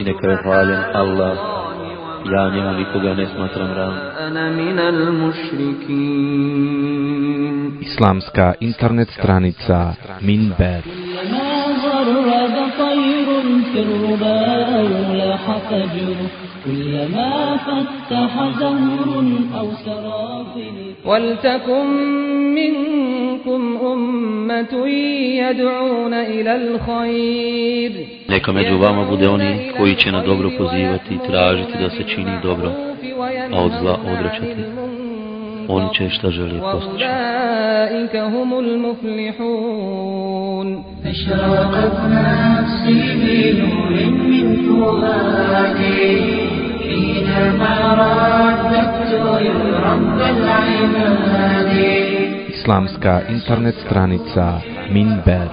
I neka je hvaljen Allah, ja njemu nikoga ne smatram ravnim. أنا من المشركين Islamska internet stranica Minber ما غرد طير في الربا أو لاح فجر كلما فتح زهر أو سرافل ولتكن منكم أمة يدعون إلى الخير Neka među vama bude oni koji će na dobro pozivati i tražiti da se čini dobro, a od zla odrećati. Oni će šta želi postići. أولئك هم المفلحون أشرقت نفسي بنور من فؤادي حينما رددت يا رب العباد islamská internet stranica Minber.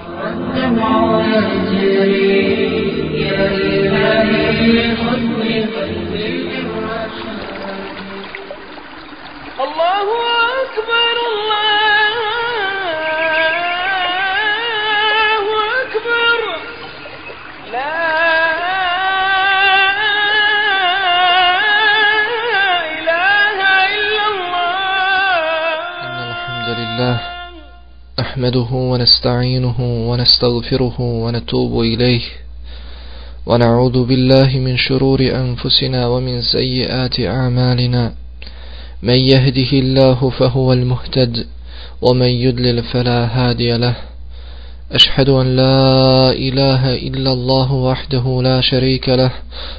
Allahu akbar, Allah نحمده ونستعينه ونستغفره ونتوب إليه ونعوذ بالله من شرور أنفسنا ومن سيئات أعمالنا من يهده الله فهو المهتد ومن يدلل فلا هادي له أشهد أن لا إله إلا الله وحده لا شريك له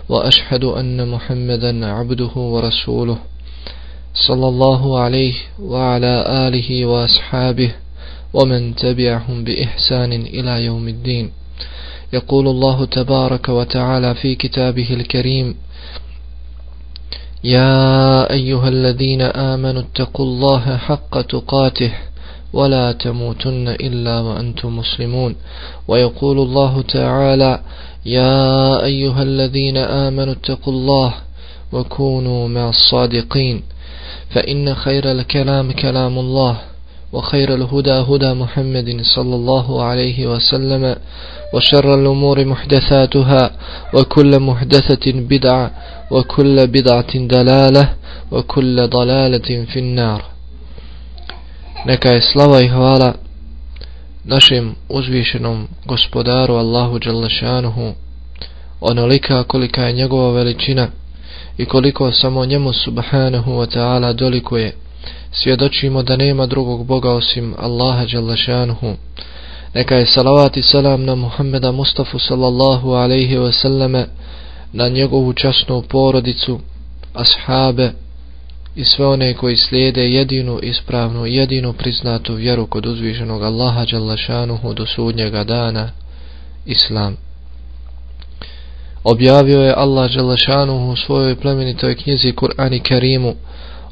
وأشهد أن محمدا عبده ورسوله صلى الله عليه وعلى آله وأصحابه ومن تبعهم بإحسان إلى يوم الدين. يقول الله تبارك وتعالى في كتابه الكريم يا أيها الذين آمنوا اتقوا الله حق تقاته ولا تموتن إلا وأنتم مسلمون. ويقول الله تعالى يا أيها الذين آمنوا اتقوا الله وكونوا مع الصادقين. فإن خير الكلام كلام الله. وخير الهدى هدى محمد صلى الله عليه وسلم وشر الأمور محدثاتها وكل محدثة بدعة وكل بدعة دلالة وكل ضلالة في النار Neka je slava i hvala našem uzvišenom gospodaru Allahu Đalešanuhu onolika kolika je njegova veličina i koliko samo njemu subhanahu wa ta'ala dolikuje svjedočimo da nema drugog Boga osim Allaha Đalešanuhu neka je salavat i salam na Muhammeda Mustafa sallallahu alaihi wa sallame na njegovu časnu porodicu ashabe i sve one koji slijede jedinu ispravnu, jedinu priznatu vjeru kod uzvišenog Allaha Đalašanuhu do sudnjega dana, Islam. Objavio je Allah Đalašanuhu u svojoj plemenitoj knjizi Kur'ani Kerimu,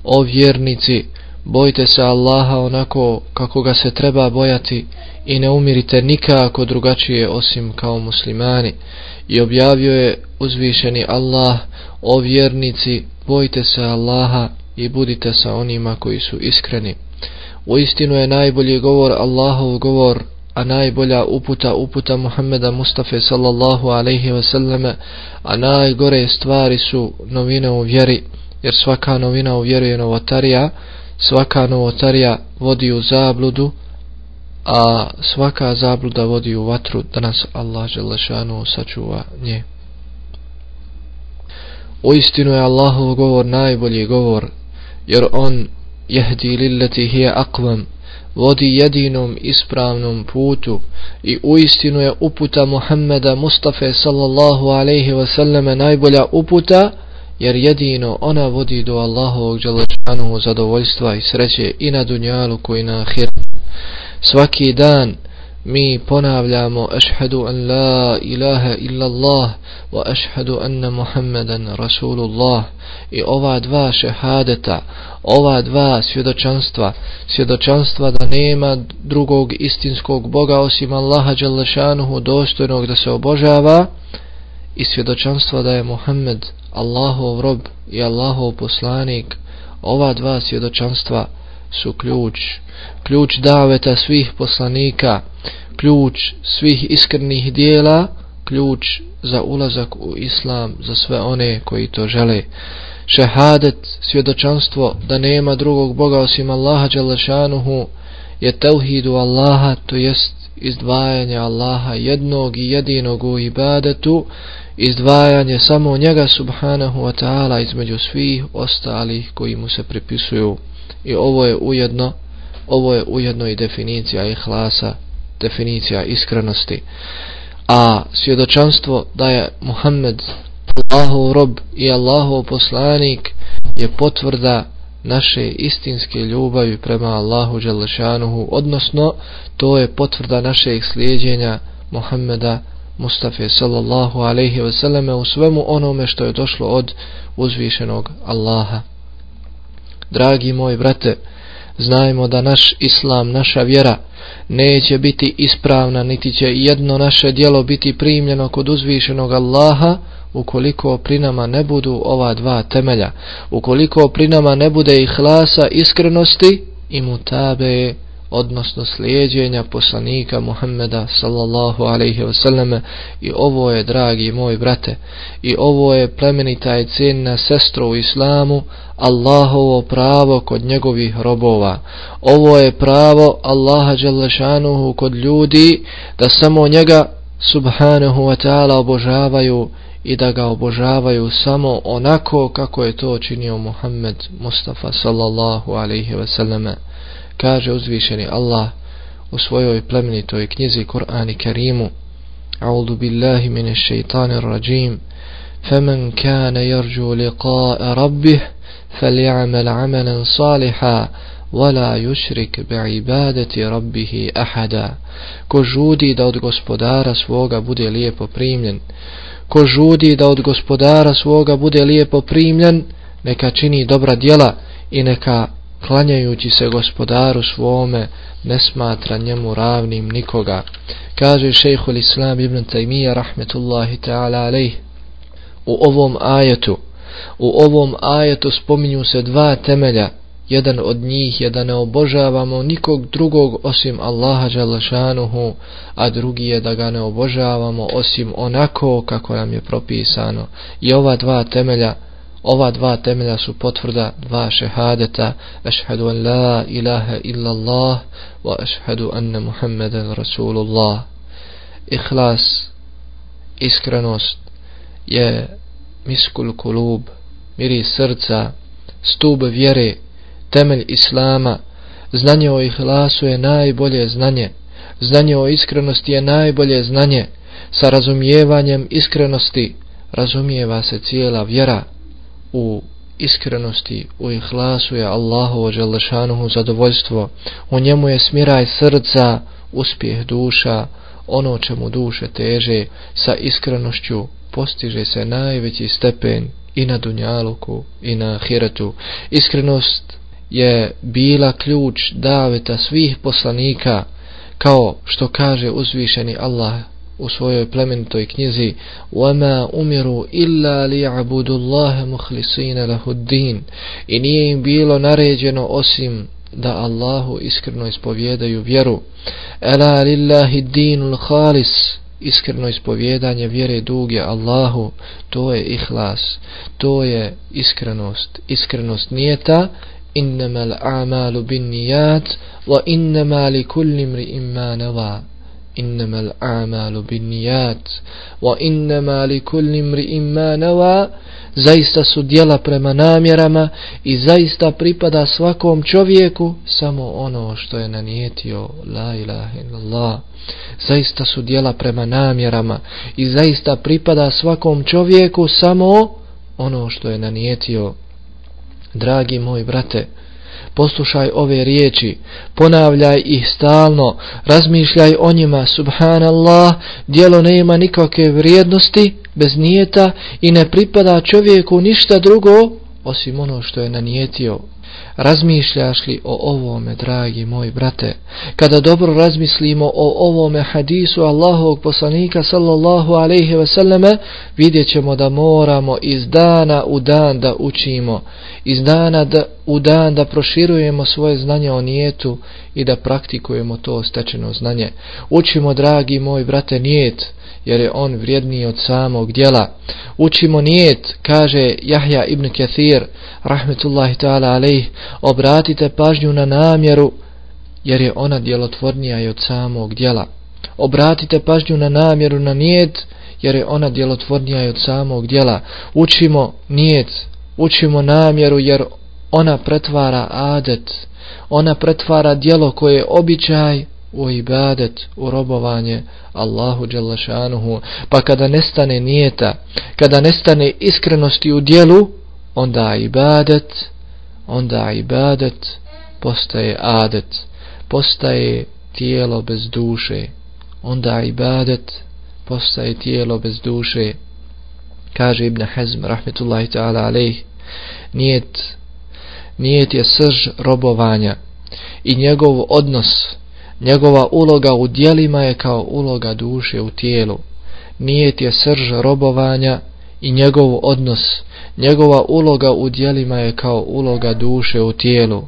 o vjernici, bojte se Allaha onako kako ga se treba bojati i ne umirite nikako drugačije osim kao muslimani. I objavio je uzvišeni Allah, o vjernici, bojte se Allaha i budite sa onima koji su iskreni. U istinu je najbolji govor Allahov govor, a najbolja uputa uputa Muhammeda Mustafa sallallahu alaihi ve a najgore stvari su novine u vjeri, jer svaka novina u vjeru je novotarija, svaka novotarija vodi u zabludu, a svaka zabluda vodi u vatru da nas Allah Želešanu sačuva nje. U istinu je Allahov govor najbolji govor, jer on jehdi lilleti hije akvam, vodi jedinom ispravnom putu i u istinu je uputa Muhammeda Mustafa sallallahu alaihi wasallam najbolja uputa, jer jedino ona vodi do Allahovog Đalešanuhu zadovoljstva i sreće i na dunjalu koji na ahiru. Svaki dan mi ponavljamo ašhadu an la ilaha illa Allah wa ašhadu anna Muhammedan Rasulullah i ova dva šehadeta, ova dva svjedočanstva, svjedočanstva da nema drugog istinskog Boga osim Allaha Đalešanuhu dostojnog da se obožava i svjedočanstva da je Muhammed Allahov rob i Allahov poslanik, ova dva svjedočanstva su ključ, ključ daveta svih poslanika, ključ svih iskrenih dijela, ključ za ulazak u islam za sve one koji to žele. Šehadet, svjedočanstvo da nema drugog Boga osim Allaha Đalešanuhu, je tevhidu Allaha, to jest izdvajanje Allaha jednog i jedinog u ibadetu, izdvajanje samo njega subhanahu wa ta'ala između svih ostalih koji mu se pripisuju. I ovo je ujedno ovo je ujedno i definicija ihlasa definicija iskrenosti. A svjedočanstvo da je Muhammed Allahov rob i Allahov poslanik je potvrda naše istinske ljubavi prema Allahu Đelešanuhu, odnosno to je potvrda našeg slijedjenja Muhammeda Mustafa sallallahu alaihi ve selleme u svemu onome što je došlo od uzvišenog Allaha. Dragi moji brate, znajmo da naš islam, naša vjera neće biti ispravna, niti će jedno naše dijelo biti primljeno kod uzvišenog Allaha ukoliko pri nama ne budu ova dva temelja, ukoliko pri nama ne bude ihlasa iskrenosti i mutabe odnosno slijedjenja poslanika Muhammeda sallallahu alaihi wasallam i ovo je dragi moj brate i ovo je plemenita i cijenna sestro u islamu Allahovo pravo kod njegovih robova. Ovo je pravo Allaha Đalešanuhu kod ljudi da samo njega subhanahu wa ta'ala obožavaju i da ga obožavaju samo onako kako je to činio Muhammed Mustafa sallallahu alaihi wasallam kaže uzvišeni Allah u svojoj plemenitoj knjizi Kur'an i Kerimu A'udhu billahi mine shaitanir rajim فمن كان يرجو لقاء ربه فليعمل عملا صالحا ولا يشرك بعبادة ربه أحدا ko žudi da od gospodara svoga bude lijepo primljen ko žudi da od gospodara svoga bude lijepo primljen neka čini dobra djela i neka klanjajući se gospodaru svome, ne smatra njemu ravnim nikoga. Kaže šejhul Islam ibn Taymiyyah rahmetullahi ta'ala alejh u ovom ajetu, u ovom ajetu spominju se dva temelja, jedan od njih je da ne obožavamo nikog drugog osim Allaha Đalašanuhu, a drugi je da ga ne obožavamo osim onako kako nam je propisano. I ova dva temelja Ova dva temelja su potvrda dva šehadeta. Ešhedu an la ilaha illa Allah Wa ešhedu anna Muhammeden Rasulullah. Ihlas Iskrenost Je miskul kulub Miri srca Stub vjere Temelj Islama. Znanje o ihlasu je najbolje znanje. Znanje o iskrenosti je najbolje znanje. Sa razumijevanjem iskrenosti Razumijeva se cijela vjera u iskrenosti, u ihlasu je Allahovo želešanuhu zadovoljstvo, u njemu je smiraj srca, uspjeh duša, ono čemu duše teže, sa iskrenošću postiže se najveći stepen i na dunjaluku i na ahiretu. Iskrenost je bila ključ daveta svih poslanika, kao što kaže uzvišeni Allah u svojoj plemenitoj knjizi وَمَا أُمِرُوا إِلَّا لِيَعْبُدُ اللَّهَ مُخْلِصِينَ لَهُ الدِّينَ i nije im bilo naređeno osim da Allahu iskreno ispovjedaju vjeru أَلَا لِلَّهِ الدِّينُ الْخَالِسِ iskreno ispovjedanje vjere duge Allahu, to je ihlas, to je iskrenost, iskrenost nijeta, innama l'amalu bin nijat, wa innama li kulli mri imma nava. إنما الأعمال بالنيات وإنما wa امرئ ما نوى. zaista su djela prema namjerama i zaista pripada svakom čovjeku samo ono što je nanijetio. La ilaha illallah. Zaista su djela prema namjerama i zaista pripada svakom čovjeku samo ono što je nanijetio. Dragi moj brate poslušaj ove riječi, ponavljaj ih stalno, razmišljaj o njima, subhanallah, dijelo ne ima nikakve vrijednosti bez nijeta i ne pripada čovjeku ništa drugo osim ono što je nanijetio. Razmišljaš li o ovome, dragi moj brate? Kada dobro razmislimo o ovome hadisu Allahovog poslanika sallallahu alaihi ve selleme, vidjet ćemo da moramo iz dana u dan da učimo, iz dana da, u dan da proširujemo svoje znanje o nijetu i da praktikujemo to stečeno znanje. Učimo, dragi moj brate, nijet, jer je on vrijedniji od samog djela. Učimo nijet, kaže Jahja ibn Kathir, rahmetullahi ta'ala alaih, obratite pažnju na namjeru, jer je ona djelotvornija i od samog djela. Obratite pažnju na namjeru na nijet, jer je ona djelotvornija i od samog djela. Učimo nijet, učimo namjeru, jer ona pretvara adet, ona pretvara djelo koje je običaj, u ibadet, u robovanje Allahu Đalašanuhu. Pa kada nestane nijeta, kada nestane iskrenosti u dijelu, onda ibadet, onda ibadet postaje adet, postaje tijelo bez duše. Onda ibadet postaje tijelo bez duše. Kaže Ibn Hazm, rahmetullahi ta'ala alejh, nijet, nijet je srž robovanja i njegov odnos Njegova uloga u dijelima je kao uloga duše u tijelu. Nijet je srž robovanja i njegov odnos. Njegova uloga u dijelima je kao uloga duše u tijelu.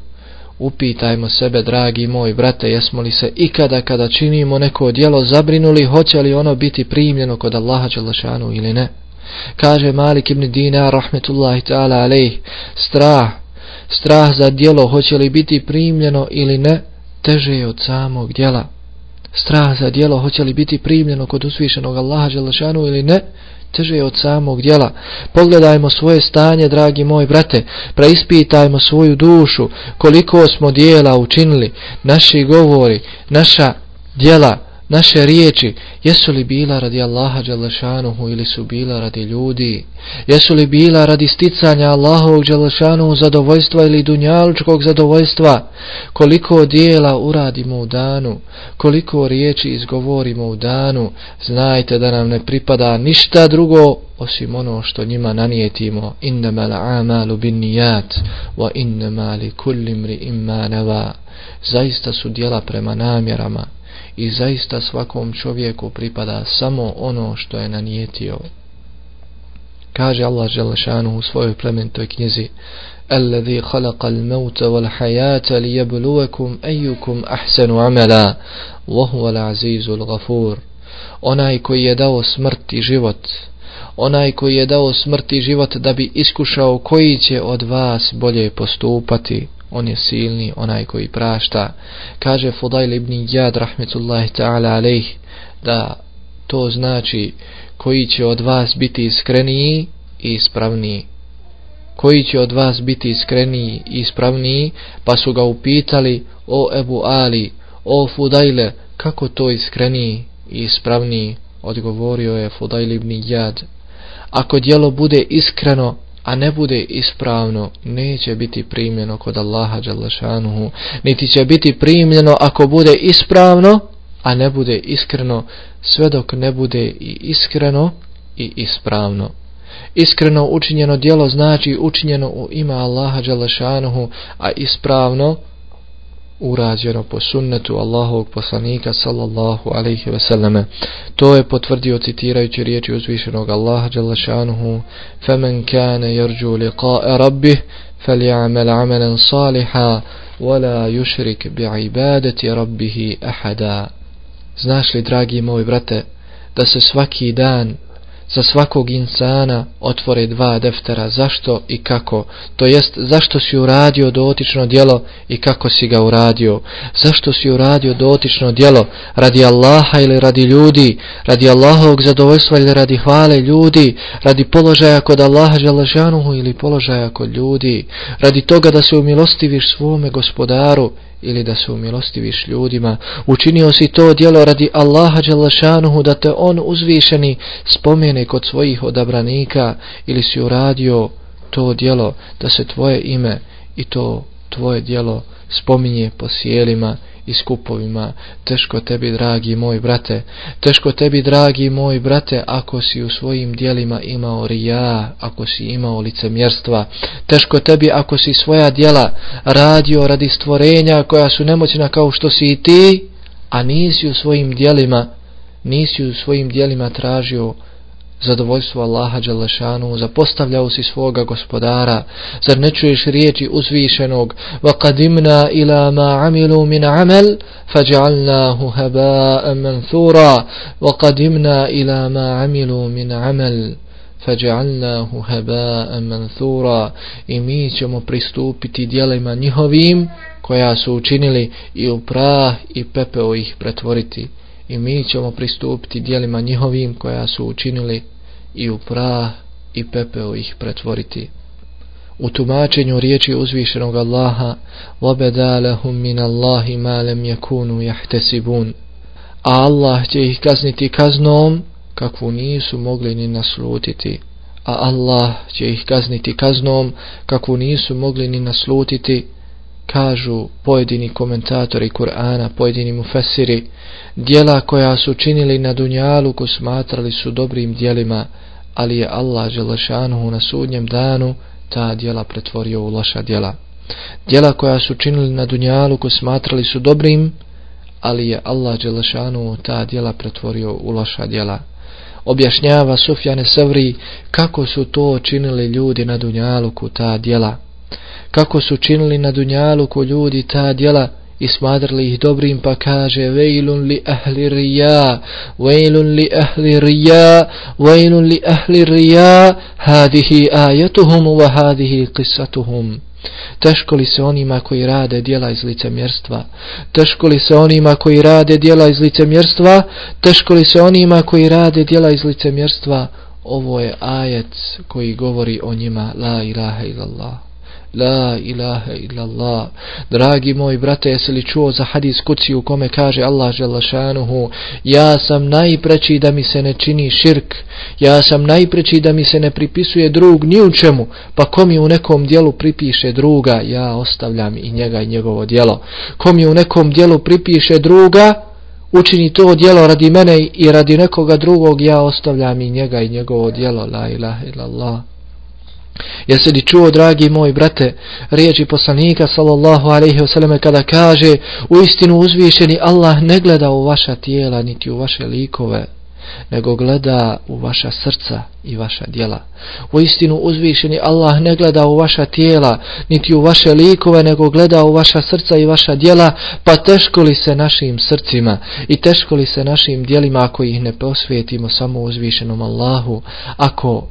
Upitajmo sebe, dragi moj brate, jesmo li se ikada kada činimo neko dijelo zabrinuli, hoće li ono biti primljeno kod Allaha Đalašanu ili ne? Kaže Malik ibn Dina, rahmetullahi ta'ala, alejh, strah, strah za dijelo, hoće li biti primljeno ili ne? Teže je od samog djela. Strah za djelo, hoće li biti primljeno kod usvišenog Allaha Đelešanu ili ne, teže je od samog djela. Pogledajmo svoje stanje, dragi moj brate, preispitajmo svoju dušu, koliko smo dijela učinili, naši govori, naša djela, naše riječi, jesu li bila radi Allaha Đalešanuhu ili su bila radi ljudi? Jesu li bila radi sticanja Allahovog Đalešanuhu zadovoljstva ili dunjalučkog zadovoljstva? Koliko dijela uradimo u danu? Koliko riječi izgovorimo u danu? Znajte da nam ne pripada ništa drugo osim ono što njima nanijetimo. Innama l'amalu bin nijat wa innama li kullimri imma neva. Zaista su dijela prema namjerama i zaista svakom čovjeku pripada samo ono što je nanijetio. Kaže Allah Želešanu u svojoj plementoj knjizi الذي خلق الموت والحياة ليبلوكم أيكم أحسن عملا وهو العزيز الغفور onaj koji je dao smrt i život onaj koji je dao smrt i život da bi iskušao koji će od vas bolje postupati on je silni, onaj koji prašta. Kaže Fudail ibn Jad, rahmetullahi ta'ala alejh, da to znači koji će od vas biti iskreniji i ispravniji. Koji će od vas biti iskreniji i ispravniji, pa su ga upitali, o Ebu Ali, o Fudaile, kako to iskreniji i ispravniji, odgovorio je Fudail ibn Jad. Ako djelo bude iskreno, a ne bude ispravno, neće biti primljeno kod Allaha Đalešanuhu, niti će biti primljeno ako bude ispravno, a ne bude iskreno, sve dok ne bude i iskreno i ispravno. Iskreno učinjeno dijelo znači učinjeno u ima Allaha Đalešanuhu, a ispravno urađeno po sunnetu Allahovog poslanika sallallahu alaihi ve selleme. To je potvrdio citirajući riječi uzvišenog Allaha dželašanuhu فَمَنْ كَانَ يَرْجُوا لِقَاءَ رَبِّهِ فَلْيَعْمَلْ عَمَلًا صَالِحًا وَلَا يُشْرِكْ بِعِبَادَةِ رَبِّهِ أَحَدًا Znaš li, dragi moj brate, da se svaki dan za svakog insana otvore dva deftera zašto i kako? To jest zašto si uradio dotično djelo i kako si ga uradio? Zašto si uradio dotično djelo? Radi Allaha ili radi ljudi? Radi Allahovog zadovoljstva ili radi hvale ljudi? Radi položaja kod Allaha želežanuhu ili položaja kod ljudi? Radi toga da se umilostiviš svome gospodaru ili da se umilostiviš ljudima. Učinio si to djelo radi Allaha Đalašanuhu da te on uzvišeni spomene kod svojih odabranika ili si uradio to djelo da se tvoje ime i to tvoje djelo spominje po sjelima i skupovima. Teško tebi, dragi moj brate, teško tebi, dragi moj brate, ako si u svojim dijelima imao rija, ako si imao licemjerstva. Teško tebi, ako si svoja dijela radio radi stvorenja koja su nemoćna kao što si i ti, a nisi u svojim dijelima, nisi u svojim dijelima tražio zadovoljstvo Allaha Đalešanu, zapostavljao si svoga gospodara, zar ne čuješ riječi uzvišenog, وَقَدِمْنَا إِلَا مَا عَمِلُوا مِنْ عَمَلْ فَجَعَلْنَاهُ هَبَاءً مَنْثُورًا وَقَدِمْنَا إِلَا مَا عَمِلُوا مِنْ عَمَلْ فَجَعَلْنَاهُ هَبَاءً مَنْثُورًا i mi ćemo pristupiti dijelima njihovim koja su učinili i u prah i pepeo ih pretvoriti i mi ćemo pristupiti dijelima njihovim koja su učinili i u prah i pepeo ih pretvoriti. U tumačenju riječi uzvišenog Allaha وَبَدَالَهُمْ مِنَ اللَّهِ مَا لَمْ يَكُونُوا يَحْتَسِبُونَ A Allah će ih kazniti kaznom kakvu nisu mogli ni naslutiti. A Allah će ih kazniti kaznom kakvu nisu mogli ni naslutiti kažu pojedini komentatori Kur'ana, pojedini mufesiri, dijela koja su činili na dunjalu ko smatrali su dobrim dijelima, ali je Allah Želešanuhu na sudnjem danu ta dijela pretvorio u loša dijela. Dijela koja su činili na dunjalu ko smatrali su dobrim, ali je Allah Želešanuhu ta dijela pretvorio u loša dijela. Objašnjava Sufjane Savri kako su to činili ljudi na Dunjaluku ta dijela kako su činili na dunjalu ko ljudi ta djela i smadrali ih dobrim pa kaže vejlun li ahli rija vejlun li ahli rija vejlun li ahli rija hadihi ajatuhum wa hadihi qisatuhum Teško li se onima koji rade dijela iz licemjerstva? Teško li se onima koji rade dijela iz licemjerstva? Teško li se onima koji rade dijela iz licemjerstva? Ovo je ajet koji govori o njima La ilaha illallah La ilaha illallah. Dragi moj brate, jesi li čuo za hadis kuci u kome kaže Allah želašanuhu Ja sam najpreći da mi se ne čini širk. Ja sam najpreći da mi se ne pripisuje drug ni u čemu. Pa ko mi u nekom dijelu pripiše druga, ja ostavljam i njega i njegovo dijelo. Ko mi u nekom dijelu pripiše druga, učini to djelo radi mene i radi nekoga drugog, ja ostavljam i njega i njegovo djelo. La ilaha illallah. Jesi li čuo, dragi moj brate, riječi poslanika sallallahu alaihi wasallam kada kaže u istinu uzvišeni Allah ne gleda u vaša tijela niti u vaše likove, nego gleda u vaša srca i vaša djela. U istinu uzvišeni Allah ne gleda u vaša tijela niti u vaše likove, nego gleda u vaša srca i vaša djela, pa teško li se našim srcima i teško li se našim djelima ako ih ne posvetimo samo uzvišenom Allahu, ako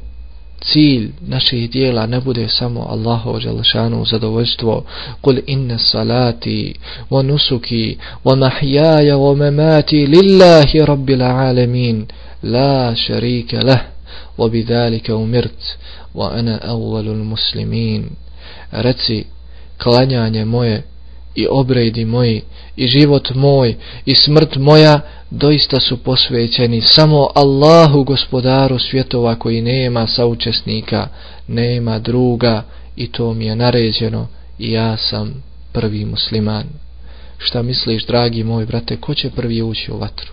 cilj naših dijela ne bude samo Allahu dželešanu zadovoljstvo. Kul inna salati wa nusuki wa mahyaya wa mamati lillahi rabbil alamin. La sharika lah. Wa bidhalika umirt. Wa ana awwalul muslimin. Reci klanjanje moje i obredi moji i život moj i smrt moja doista su posvećeni samo Allahu gospodaru svjetova koji nema saučesnika, nema druga i to mi je naređeno i ja sam prvi musliman. Šta misliš, dragi moj brate, ko će prvi ući u vatru?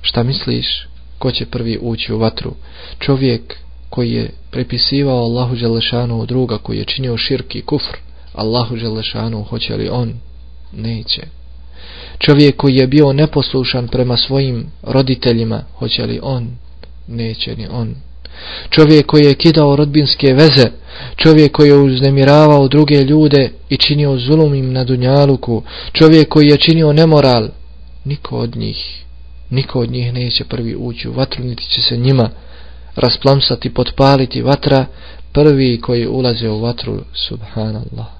Šta misliš, ko će prvi ući u vatru? Čovjek koji je prepisivao Allahu Đelešanu druga, koji je činio širki kufr, Allahu Želešanu hoće li on? Neće. Čovjek koji je bio neposlušan prema svojim roditeljima, hoće li on? Neće ni on. Čovjek koji je kidao rodbinske veze, čovjek koji je uznemiravao druge ljude i činio zulum im na dunjaluku, čovjek koji je činio nemoral, niko od njih niko od njih neće prvi ući u vatru, niti će se njima rasplamsati, potpaliti vatra, prvi koji ulaze u vatru, subhanallah.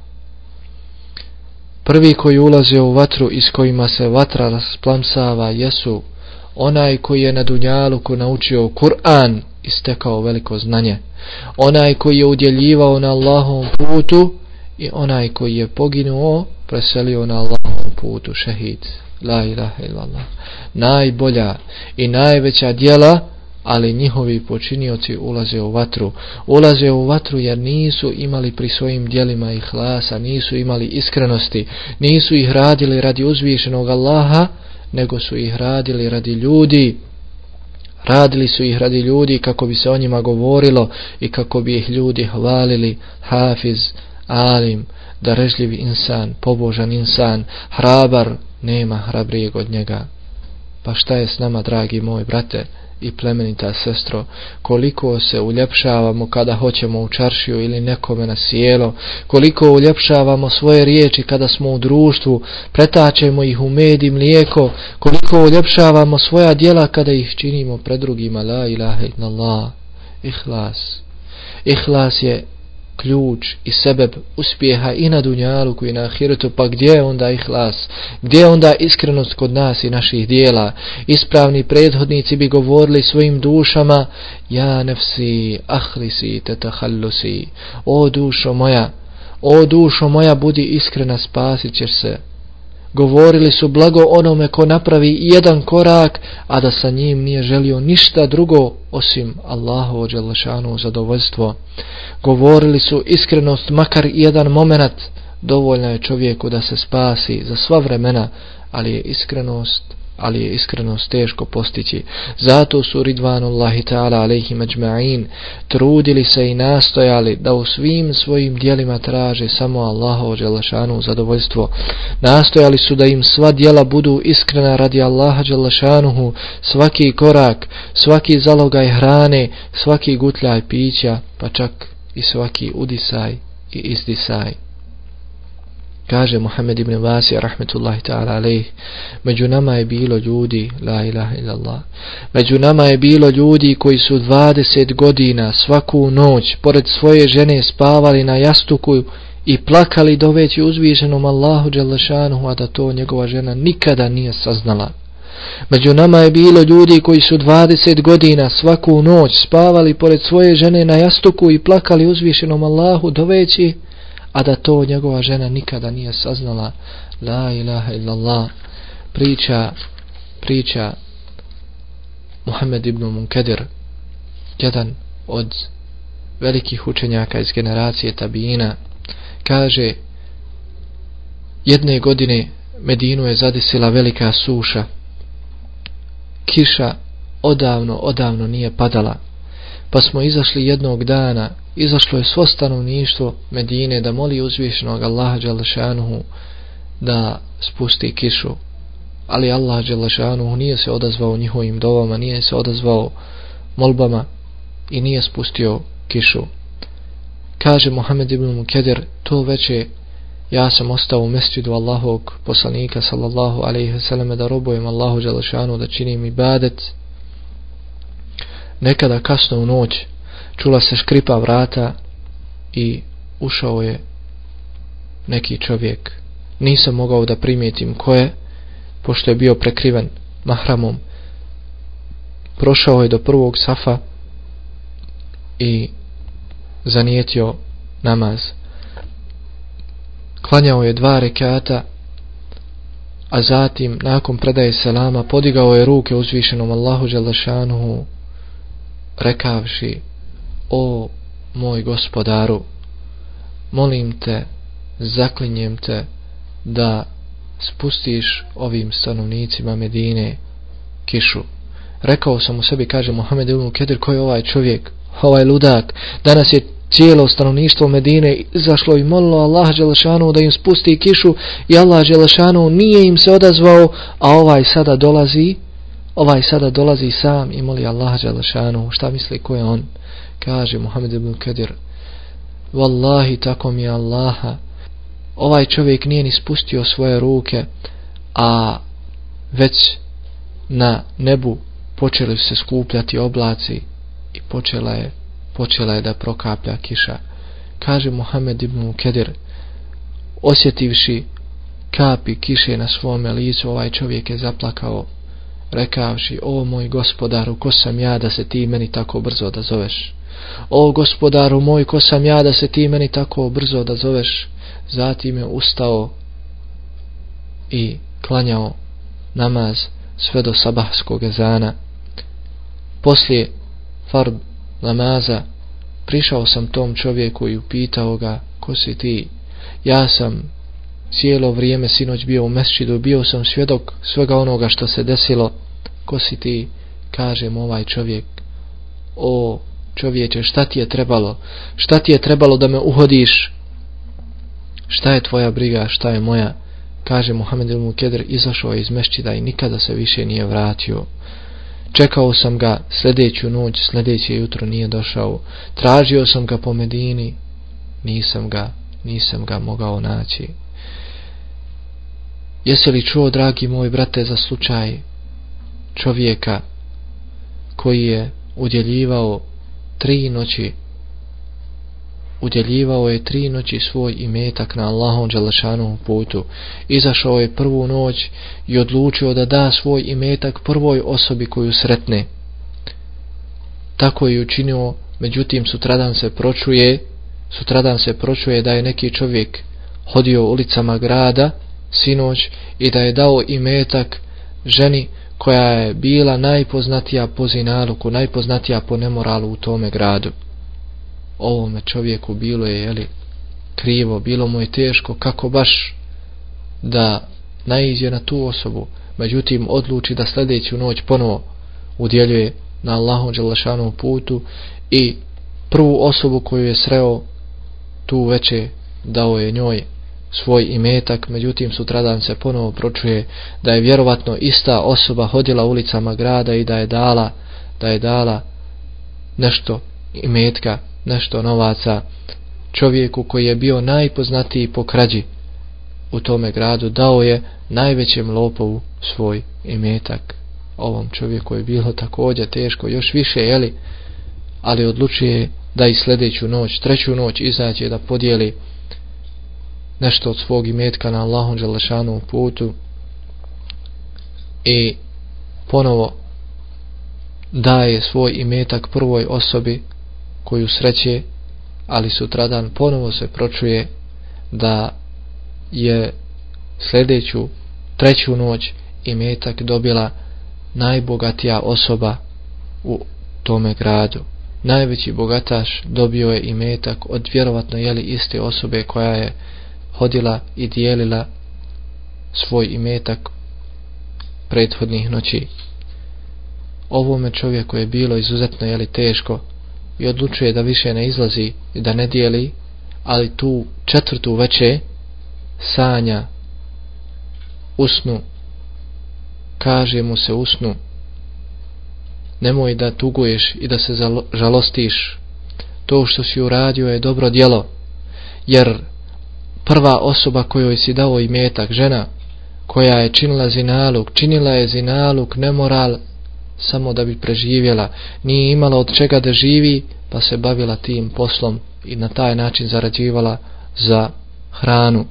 Prvi koji ulaze u vatru iz kojima se vatra rasplamsava jesu onaj koji je na Dunjaluku naučio Kur'an i stekao veliko znanje. Onaj koji je udjeljivao na Allahovom putu i onaj koji je poginuo, preselio na Allahovom putu, šehid. La ilaha illallah. Najbolja i najveća dijela, ali njihovi počinioci ulaze u vatru. Ulaze u vatru jer nisu imali pri svojim dijelima i hlasa, nisu imali iskrenosti, nisu ih radili radi uzvišenog Allaha, nego su ih radili radi ljudi. Radili su ih radi ljudi kako bi se o njima govorilo i kako bi ih ljudi hvalili. Hafiz, alim, darežljiv insan, pobožan insan, hrabar, nema hrabrijeg od njega. Pa šta je s nama, dragi moj brate i plemenita sestro, koliko se uljepšavamo kada hoćemo u čaršiju ili nekome na sjelo, koliko uljepšavamo svoje riječi kada smo u društvu, pretačemo ih u med i mlijeko, koliko uljepšavamo svoja dijela kada ih činimo pred drugima, la ilaha illallah, ihlas. Ihlas je ključ i sebeb uspjeha i na dunjalu i na ahiretu, pa gdje je onda ihlas? Gdje je onda iskrenost kod nas i naših dijela? Ispravni prethodnici bi govorili svojim dušama, ja nefsi, ahlisi, tetahallusi, o dušo moja, o dušo moja, budi iskrena, spasit ćeš se govorili su blago onome ko napravi jedan korak, a da sa njim nije želio ništa drugo osim Allahovo Đelešanu zadovoljstvo. Govorili su iskrenost makar jedan moment, dovoljna je čovjeku da se spasi za sva vremena, ali je iskrenost ali je iskrenost teško postići. Zato su Ridvanullahi ta'ala alaihi majma'in trudili se i nastojali da u svim svojim dijelima traže samo Allahovo Đelešanu zadovoljstvo. Nastojali su da im sva dijela budu iskrena radi Allaha Đelešanuhu, svaki korak, svaki zalogaj hrane, svaki gutljaj pića, pa čak i svaki udisaj i izdisaj. Kaže Muhammed ibn Vasi, rahmetullahi ta'ala alaih, među nama je bilo ljudi, la ilaha illallah, među nama je bilo ljudi koji su 20 godina svaku noć pored svoje žene spavali na jastuku i plakali doveći uzvišenom Allahu Đalešanuhu, a da to njegova žena nikada nije saznala. Među nama je bilo ljudi koji su 20 godina svaku noć spavali pored svoje žene na jastuku i plakali uzvišenom Allahu doveći a da to njegova žena nikada nije saznala. La ilaha illallah. Priča priča Muhammed ibn Munkadir jedan od velikih učenjaka iz generacije Tabijina. Kaže jedne godine Medinu je zadesila velika suša. Kiša odavno odavno nije padala pa smo izašli jednog dana izašlo je svo stanovništvo Medine da moli uzvišenog Allaha Đalešanuhu da spusti kišu. Ali Allah Đalešanuhu nije se odazvao njihovim dovama, nije se odazvao molbama i nije spustio kišu. Kaže Muhammed ibn Mukedir, to veće ja sam ostao u mesčidu Allahovog poslanika sallallahu alaihi wasallam da robujem Allahu Đalešanuhu da činim ibadet. Nekada kasno u noć čula se škripa vrata i ušao je neki čovjek. Nisam mogao da primijetim ko je, pošto je bio prekriven mahramom. Prošao je do prvog safa i zanijetio namaz. Klanjao je dva rekata, a zatim, nakon predaje selama, podigao je ruke uzvišenom Allahu Đalašanuhu rekavši, o moj gospodaru, molim te, zaklinjem te da spustiš ovim stanovnicima Medine kišu. Rekao sam u sebi, kaže Mohamed ibn Kedir, ko je ovaj čovjek, ovaj ludak, danas je cijelo stanovništvo Medine izašlo i molilo Allah Đelešanu da im spusti kišu i Allah Đelešanu nije im se odazvao, a ovaj sada dolazi, ovaj sada dolazi sam i moli Allah Đelešanu, šta misli ko je on? kaže Muhammed ibn Kadir Wallahi tako mi Allaha ovaj čovjek nije ni spustio svoje ruke a već na nebu počeli su se skupljati oblaci i počela je, počela je da prokaplja kiša. Kaže Muhammed ibn Kedir, osjetivši kapi kiše na svome licu, ovaj čovjek je zaplakao, rekavši, o moj gospodaru, ko sam ja da se ti meni tako brzo da zoveš? O gospodaru moj, ko sam ja da se ti meni tako brzo da zoveš? Zatim je ustao i klanjao namaz sve do sabahskog ezana. Poslije fard namaza prišao sam tom čovjeku i upitao ga, ko si ti? Ja sam cijelo vrijeme sinoć bio u mesčidu, bio sam svjedok svega onoga što se desilo. Ko si ti? Kažem ovaj čovjek. O čovječe, šta ti je trebalo? Šta ti je trebalo da me uhodiš? Šta je tvoja briga, šta je moja? Kaže Muhammed il Mukedr, izašao je iz mešćida i nikada se više nije vratio. Čekao sam ga sljedeću noć, sljedeće jutro nije došao. Tražio sam ga po Medini, nisam ga, nisam ga mogao naći. Jesi li čuo, dragi moj brate, za slučaj čovjeka koji je udjeljivao tri noći udjeljivao je tri noći svoj imetak na Allahom Đalešanom putu. Izašao je prvu noć i odlučio da da svoj imetak prvoj osobi koju sretne. Tako je učinio, međutim sutradan se pročuje, sutradan se pročuje da je neki čovjek hodio ulicama grada, sinoć, i da je dao imetak ženi koja je bila najpoznatija po zinaluku, najpoznatija po nemoralu u tome gradu. Ovome čovjeku bilo je jeli, krivo, bilo mu je teško, kako baš da naiđe na tu osobu, međutim odluči da sljedeću noć ponovo udjeljuje na Allahom Đelešanom putu i prvu osobu koju je sreo tu veče dao je njoj svoj imetak, međutim sutradan se ponovo pročuje da je vjerovatno ista osoba hodila ulicama grada i da je dala da je dala nešto imetka nešto novaca čovjeku koji je bio najpoznatiji po krađi u tome gradu dao je najvećem lopovu svoj imetak. Ovom čovjeku je bilo također teško još više jeli ali odlučuje da i sljedeću noć treću noć izađe da podijeli nešto od svog imetka na Allahom Đalešanu putu i ponovo daje svoj imetak prvoj osobi koju sreće, ali sutradan ponovo se pročuje da je sljedeću treću noć imetak dobila najbogatija osoba u tome gradu. Najveći bogataš dobio je imetak od vjerovatno jeli iste osobe koja je hodila i dijelila svoj imetak prethodnih noći. Ovome čovjeku je bilo izuzetno jeli teško i odlučuje da više ne izlazi i da ne dijeli, ali tu četvrtu veče sanja usnu kaže mu se usnu nemoj da tuguješ i da se žalostiš to što si uradio je dobro djelo jer prva osoba kojoj si dao i metak žena koja je činila zinaluk činila je zinaluk nemoral samo da bi preživjela, nije imala od čega da živi, pa se bavila tim poslom i na taj način zarađivala za hranu.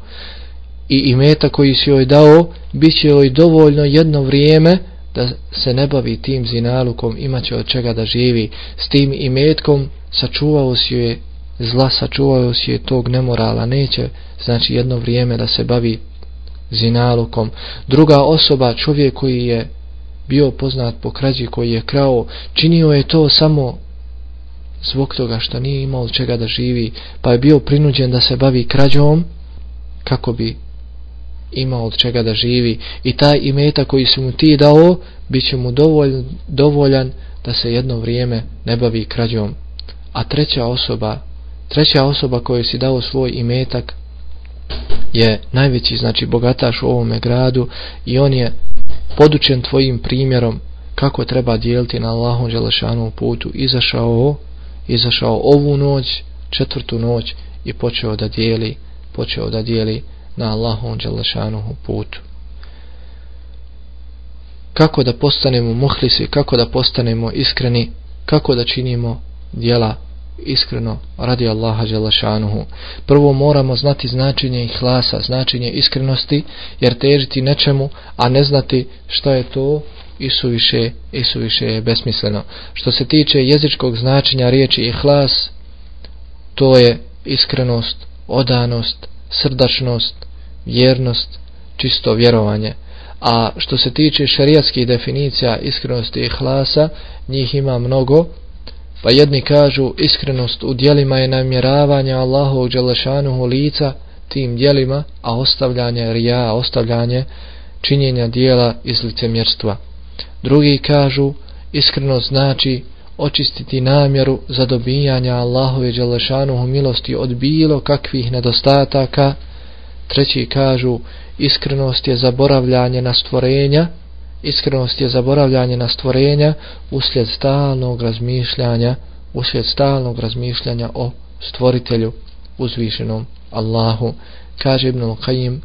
I imeta koji si joj dao, bit će joj dovoljno jedno vrijeme da se ne bavi tim zinalukom, imaće od čega da živi. S tim imetkom sačuvao si je zla, sačuvao si je tog nemorala, neće znači jedno vrijeme da se bavi zinalukom. Druga osoba, čovjek koji je bio poznat po krađi koji je krao, činio je to samo zbog toga što nije imao čega da živi, pa je bio prinuđen da se bavi krađom kako bi imao od čega da živi i taj imeta koji su mu ti dao bit će mu dovolj, dovoljan da se jedno vrijeme ne bavi krađom. A treća osoba, treća osoba koju si dao svoj imetak je najveći znači bogataš u ovome gradu i on je podučen tvojim primjerom kako treba dijeliti na Allahom Đelešanom putu, izašao, izašao ovu noć, četvrtu noć i počeo da dijeli, počeo da dijeli na Allahom Đelešanom putu. kako da postanemo muhlisi, kako da postanemo iskreni, kako da činimo dijela iskreno radi Allaha Đelešanuhu. Prvo moramo znati značenje ihlasa, značenje iskrenosti, jer težiti nečemu, a ne znati šta je to, i isuviše je i besmisleno. Što se tiče jezičkog značenja riječi ihlas, to je iskrenost, odanost, srdačnost, vjernost, čisto vjerovanje. A što se tiče šarijatskih definicija iskrenosti i hlasa, njih ima mnogo, pa jedni kažu iskrenost u dijelima je namjeravanje Allahovog Đelešanuhu lica tim dijelima, a ostavljanje rija, ostavljanje činjenja dijela iz licemjerstva. Drugi kažu iskrenost znači očistiti namjeru za dobijanje Allahove Đelešanuhu milosti od bilo kakvih nedostataka. Treći kažu iskrenost je zaboravljanje na stvorenja, iskrenost je zaboravljanje na stvorenja uslijed stalnog razmišljanja, uslijed stalnog razmišljanja o stvoritelju uzvišenom Allahu. Kaže Ibn Qayyim,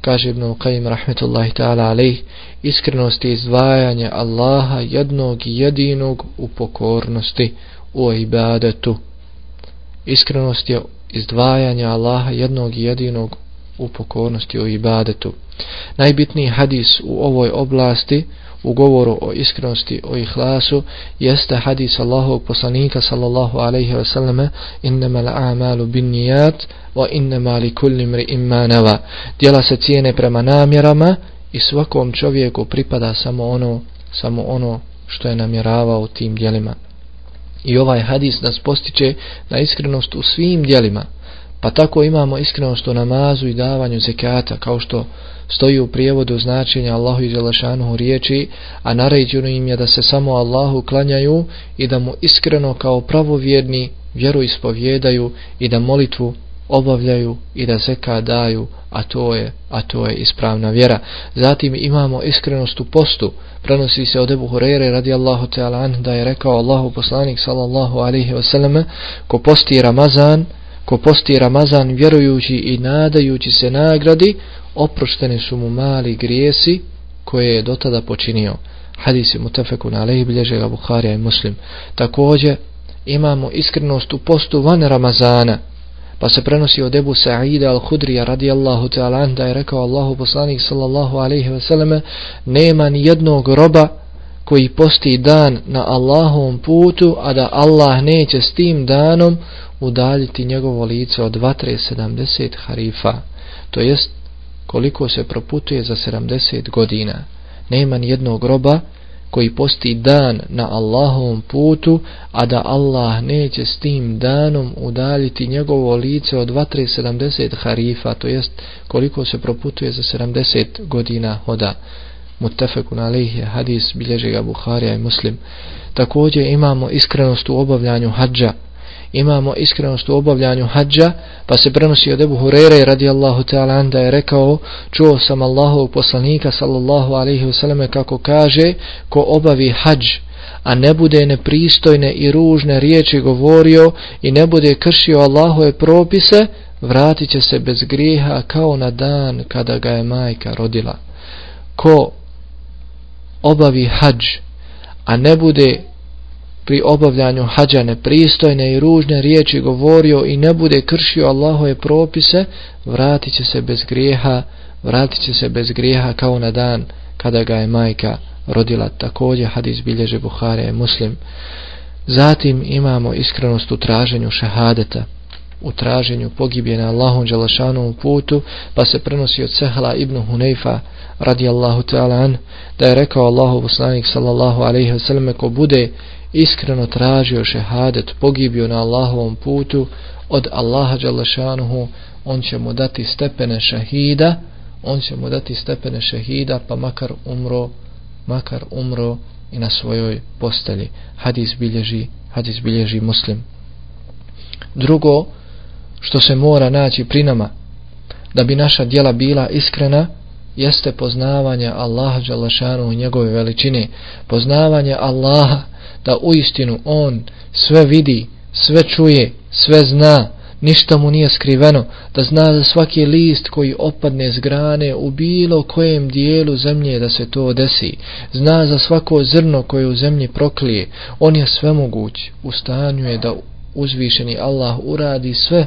kaže Ibn Qayyim rahmetullahi ta'ala alaih, iskrenost je izdvajanje Allaha jednog i jedinog u pokornosti, u ibadetu. Iskrenost je izdvajanje Allaha jednog i jedinog u pokornosti u ibadetu. Najbitniji hadis u ovoj oblasti u govoru o iskrenosti, o ihlasu, jeste hadis Allahovog poslanika sallallahu alaihi wa sallame innama l'amalu bin nijat wa innama li kulli mri imma nava. Dijela se cijene prema namjerama i svakom čovjeku pripada samo ono, samo ono što je namjeravao u tim dijelima. I ovaj hadis nas postiče na iskrenost u svim dijelima, Pa tako imamo iskrenost u namazu i davanju zekata, kao što stoji u prijevodu značenja Allahu i Đelešanuhu riječi, a naređeno im je da se samo Allahu klanjaju i da mu iskreno kao pravovjerni vjeru ispovjedaju i da molitvu obavljaju i da zeka daju, a to je, a to je ispravna vjera. Zatim imamo iskrenost u postu. Prenosi se od Ebu Hurere radijallahu ta'ala an da je rekao Allahu poslanik sallallahu alaihi wasallam ko posti Ramazan, ko posti Ramazan vjerujući i nadajući se nagradi, oprošteni su mu mali grijesi koje je dotada počinio. Hadis je mutafekun alaihi bilježe ga Buharija i Muslim. Također imamo iskrenost u postu van Ramazana, pa se prenosi od Ebu Sa'ida al-Hudrija radijallahu ta'ala da je rekao Allahu poslanik sallallahu alaihi ve selleme nema ni jednog roba koji posti dan na Allahovom putu, a da Allah neće s tim danom udaljiti njegovo lice od 2370 harifa, to jest koliko se proputuje za 70 godina. Nema ni jednog groba koji posti dan na Allahovom putu, a da Allah neće s tim danom udaljiti njegovo lice od 270 harifa, to jest koliko se proputuje za 70 godina hoda. Muttafekun alaihi hadis bilježe ga Buharija i Muslim. Također imamo iskrenost u obavljanju hađa, imamo iskrenost u obavljanju hađa, pa se prenosi od Ebu Hurere radijallahu ta'ala da je rekao, čuo sam Allahovog poslanika sallallahu alaihi vseleme kako kaže, ko obavi hađ, a ne bude nepristojne i ružne riječi govorio i ne bude kršio Allahove propise, vratit će se bez grijeha kao na dan kada ga je majka rodila. Ko obavi hađ, a ne bude pri obavljanju hađa nepristojne i ružne riječi govorio i ne bude kršio Allahove propise, vratit će se bez grijeha, vratit će se bez grijeha kao na dan kada ga je majka rodila. Također hadis bilježe Buhare je muslim. Zatim imamo iskrenost u traženju šehadeta, u traženju pogibje na Allahom Đalašanovom putu, pa se prenosi od Sehla ibn Huneyfa radijallahu ta'ala an, da je rekao Allahu poslanik sallallahu alaihi wa sallam, ko bude iskreno tražio šehadet, pogibio na Allahovom putu od Allaha Đalašanuhu, on će mu dati stepene šehida, on će mu dati stepene šehida, pa makar umro, makar umro i na svojoj postelji. Hadis bilježi, hadis bilježi muslim. Drugo, što se mora naći pri nama, da bi naša djela bila iskrena, jeste poznavanje Allaha Đalašanu i njegove veličine, poznavanje Allaha da u istinu on sve vidi, sve čuje, sve zna, ništa mu nije skriveno, da zna za svaki list koji opadne s grane u bilo kojem dijelu zemlje da se to desi, zna za svako zrno koje u zemlji proklije, on je svemoguć, u stanju je da uzvišeni Allah uradi sve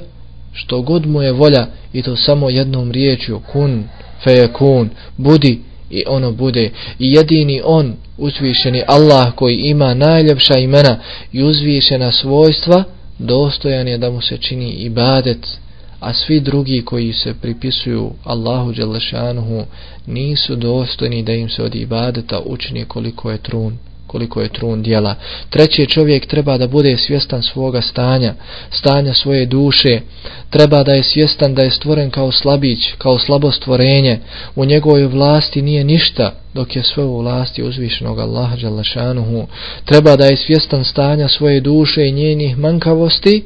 što god mu je volja i to samo jednom riječju kun, fejekun, budi i ono bude. I jedini on uzvišeni Allah koji ima najljepša imena i uzvišena svojstva dostojan je da mu se čini ibadet. A svi drugi koji se pripisuju Allahu Đelešanuhu nisu dostojni da im se od ibadeta učini koliko je trun koliko je trun dijela. Treći čovjek treba da bude svjestan svoga stanja, stanja svoje duše, treba da je svjestan da je stvoren kao slabić, kao slabo stvorenje, u njegovoj vlasti nije ništa, dok je sve u vlasti uzvišenog Allaha Đalašanuhu, treba da je svjestan stanja svoje duše i njenih mankavosti,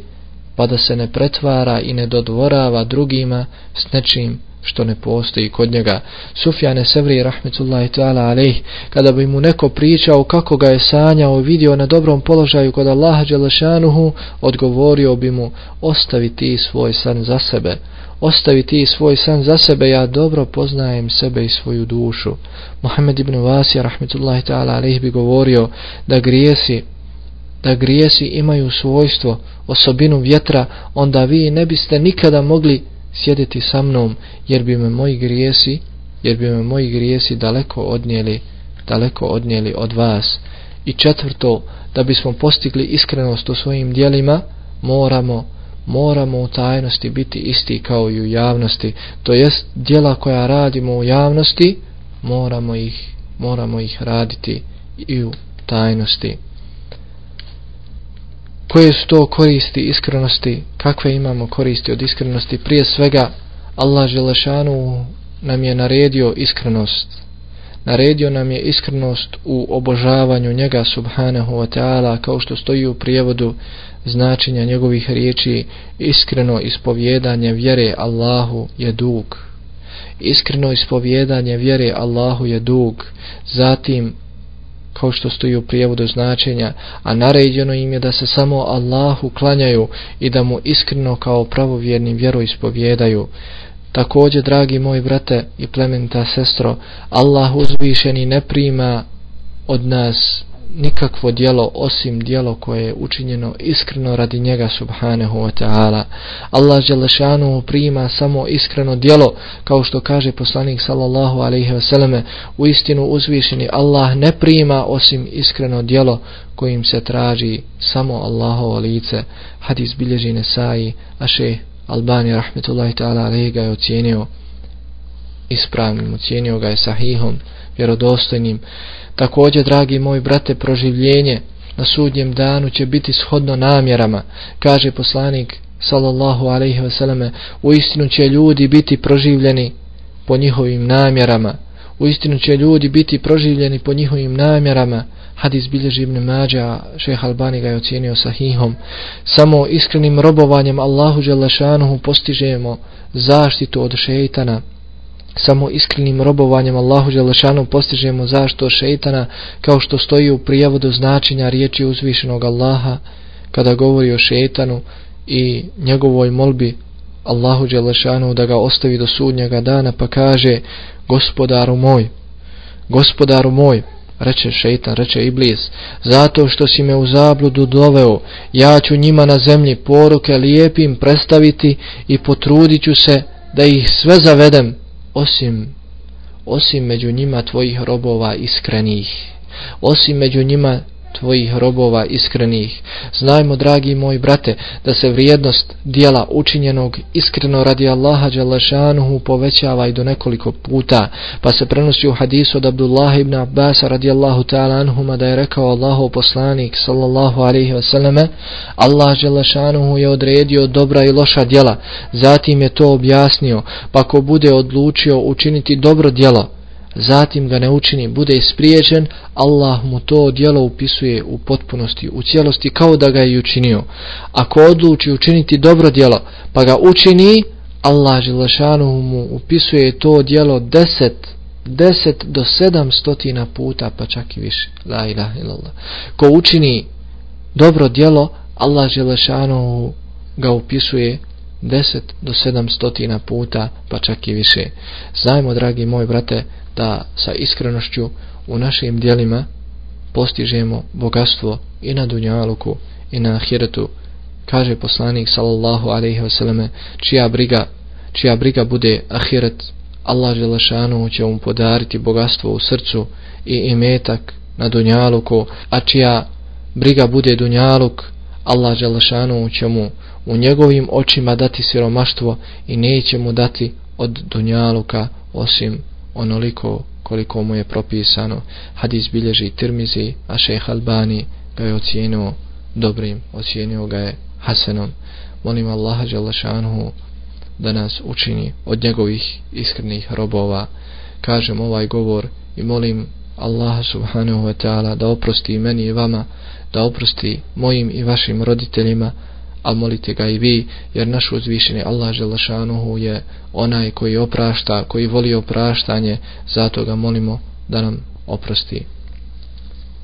pa da se ne pretvara i ne dodvorava drugima s nečim što ne postoji kod njega. Sufjane Sevri, rahmetullahi ta'ala alejh, kada bi mu neko pričao kako ga je sanjao i vidio na dobrom položaju kod Allaha Đelešanuhu, odgovorio bi mu, ostavi ti svoj san za sebe. Ostavi ti svoj san za sebe, ja dobro poznajem sebe i svoju dušu. Muhammed ibn Vasija, rahmetullahi ta'ala alejh, bi govorio da grijesi da grijesi imaju svojstvo, osobinu vjetra, onda vi ne biste nikada mogli sjediti sa mnom jer bi me moji grijesi jer bi me moji grijesi daleko odnijeli daleko odnijeli od vas. I četvrto da bismo postigli iskrenost u svojim dijelima moramo moramo u tajnosti biti isti kao i u javnosti. To jest dijela koja radimo u javnosti moramo ih moramo ih raditi i u tajnosti koje su to koristi iskrenosti, kakve imamo koristi od iskrenosti, prije svega Allah Želešanu nam je naredio iskrenost. Naredio nam je iskrenost u obožavanju njega subhanahu wa ta'ala kao što stoji u prijevodu značenja njegovih riječi iskreno ispovjedanje vjere Allahu je dug. Iskreno ispovjedanje vjere Allahu je dug. Zatim kao što stoji u prijevodu značenja, a naređeno im je da se samo Allahu klanjaju i da mu iskreno kao pravovjerni vjeru ispovjedaju. Također, dragi moji brate i plementa sestro, Allah uzvišeni ne prima od nas nikakvo dijelo osim dijelo koje je učinjeno iskreno radi njega subhanahu wa ta'ala. Allah Želešanu prima samo iskreno dijelo kao što kaže poslanik sallallahu alaihi wasallam u istinu uzvišeni Allah ne prima osim iskreno dijelo kojim se traži samo Allahovo lice. Hadis bilježi Nesai, a šeh Albani rahmetullahi ta'ala alaihi ga je ocijenio ispravnim, ocijenio ga je sahihom, vjerodostojnim. Također, dragi moji brate, proživljenje na sudnjem danu će biti shodno namjerama, kaže poslanik sallallahu alaihi vseleme, u istinu će ljudi biti proživljeni po njihovim namjerama, u istinu će ljudi biti proživljeni po njihovim namjerama, hadis bilježi ibn Mađa, šeh Albani ga je ocijenio sahihom, samo iskrenim robovanjem Allahu Đelešanuhu postižemo zaštitu od šeitana, samo iskrenim robovanjem Allahu Đelešanu postižemo zašto šeitana kao što stoji u prijevodu značenja riječi uzvišenog Allaha kada govori o šeitanu i njegovoj molbi Allahu Đelešanu da ga ostavi do sudnjega dana pa kaže gospodaru moj gospodaru moj reče šeitan, reče iblis zato što si me u zabludu doveo ja ću njima na zemlji poruke lijepim predstaviti i potrudit se da ih sve zavedem osim osim među njima tvojih robova iskrenih osim među njima tvojih robova iskrenih. Znajmo, dragi moji brate, da se vrijednost dijela učinjenog iskreno radi Allaha Đalešanuhu povećava i do nekoliko puta, pa se prenosi u hadisu od Abdullah ibn Abbas radijallahu ta'ala anhuma da je rekao Allahu poslanik sallallahu alaihi wasallame, Allah Đalešanuhu je odredio dobra i loša dijela, zatim je to objasnio, pa ko bude odlučio učiniti dobro dijelo, zatim ga ne učini, bude ispriječen, Allah mu to djelo upisuje u potpunosti, u cijelosti, kao da ga je učinio. Ako odluči učiniti dobro djelo, pa ga učini, Allah Želešanu mu upisuje to djelo deset, deset do sedam stotina puta, pa čak i više. La ilaha illallah. Ko učini dobro djelo, Allah Želešanu ga upisuje 10 do 700 puta, pa čak i više. Znajmo, dragi moj brate, da sa iskrenošću u našim dijelima postižemo bogatstvo i na dunjaluku i na ahiretu. Kaže poslanik sallallahu alaihi vseleme, čija briga, čija briga bude ahiret, Allah Želešanu će mu podariti bogatstvo u srcu i imetak na dunjaluku, a čija briga bude dunjaluk, Allah Želešanu će mu u njegovim očima dati siromaštvo i neće mu dati od dunjaluka osim onoliko koliko mu je propisano. Hadis bilježi Tirmizi, a šejh Albani ga je ocijenio dobrim, ocijenio ga je Hasanom. Molim Allaha Đalašanhu da nas učini od njegovih iskrenih robova. Kažem ovaj govor i molim Allaha subhanahu wa ta'ala da oprosti meni i vama, da oprosti mojim i vašim roditeljima, a molite ga i vi, jer naš uzvišeni Allah Želešanuhu je onaj koji oprašta, koji voli opraštanje, zato ga molimo da nam oprosti.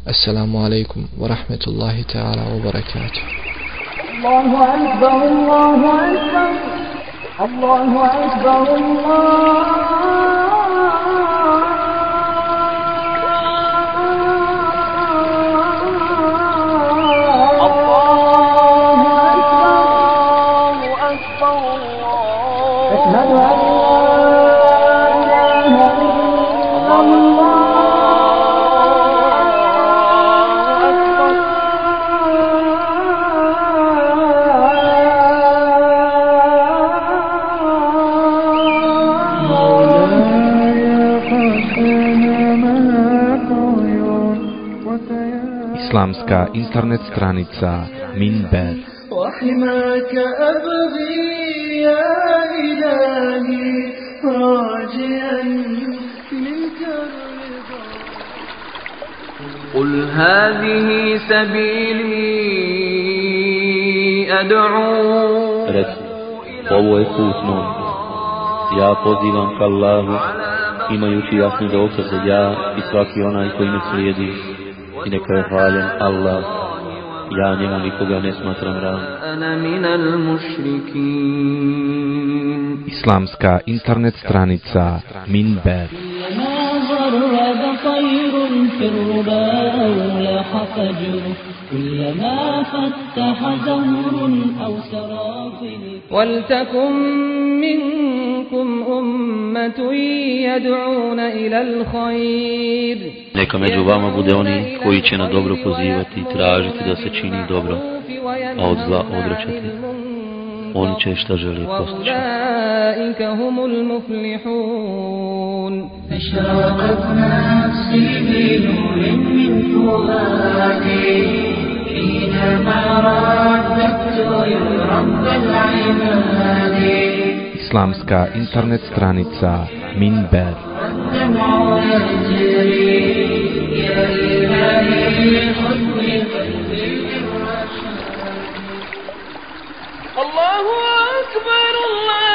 Assalamu alaikum wa rahmetullahi ta'ala wa barakatuh. Allahu akbar, Allahu akbar, Allahu akbar, Allahu islamska internet stranica Minber وحماك أبغي يا إلهي راجيا منك الرضا قل هذه سبيلي أدعو Reci, ovo je put moj. Ja pozivam ka Allahu, imajući jasne dokaze ja i svaki onaj koji me slijedi. neka je hvaljen Allah. Ja njemu nikoga ne smatram ravnim. Islamska internet stranica Minber. طير في الربا أو لاح فجر كلما فتح زهر أو سرى في الكون ولتكن منكم أمة يدعون إلى الخير Neka među vama bude oni koji će na dobro pozivati i tražiti da se čini dobro, a od zla odrećati. Oni će šta želi postići. أولئك هم المفلحون أشرقت نفسي بنور من فؤادي حينما رددت يا رب العباد islamska internet stranica Minber والدمع الله أكبر الله